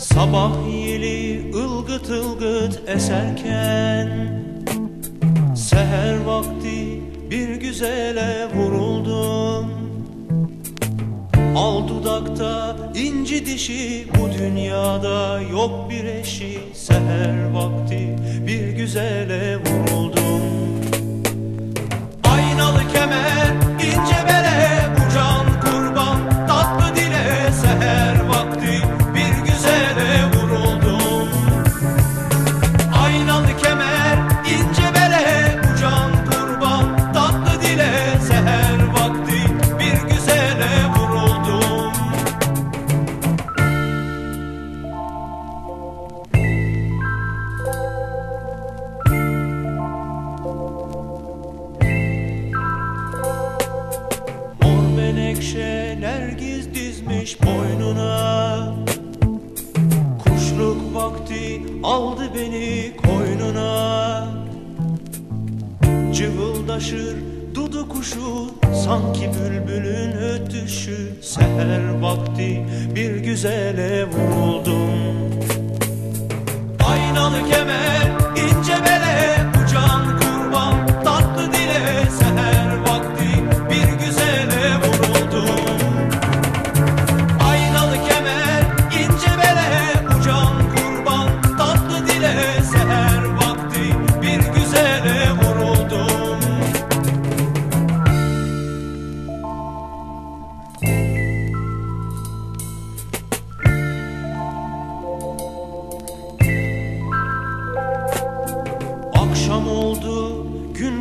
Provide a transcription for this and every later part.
Sabah yeli ılgıt ılgıt eserken Seher vakti bir güzele vuruldum. Al dudakta inci dişi bu dünyada yok bir eşi. Seher vakti bir güzele vuruldum Mor menekşe nergiz dizmiş boynuna. Kuşluk vakti aldı beni koynuna. Cıvıldaşır dudu kuşu Sanki bülbülün ötüşü. Seher vakti bir güzele vuruldum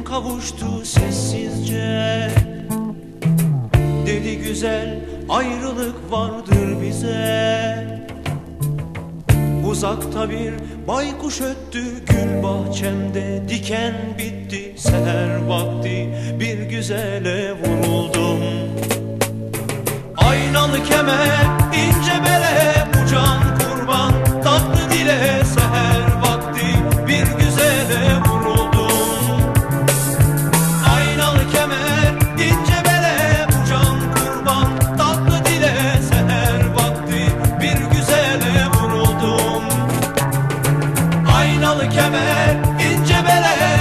kavuştu sessizce. Dedi güzel, ayrılık vardır bize. Uzakta bir baykuş öttü gül bahçemde Diken bitti. Seher vakti bir güzele vuruldum. Aynalı kemer ince Aynalı kemer ince bele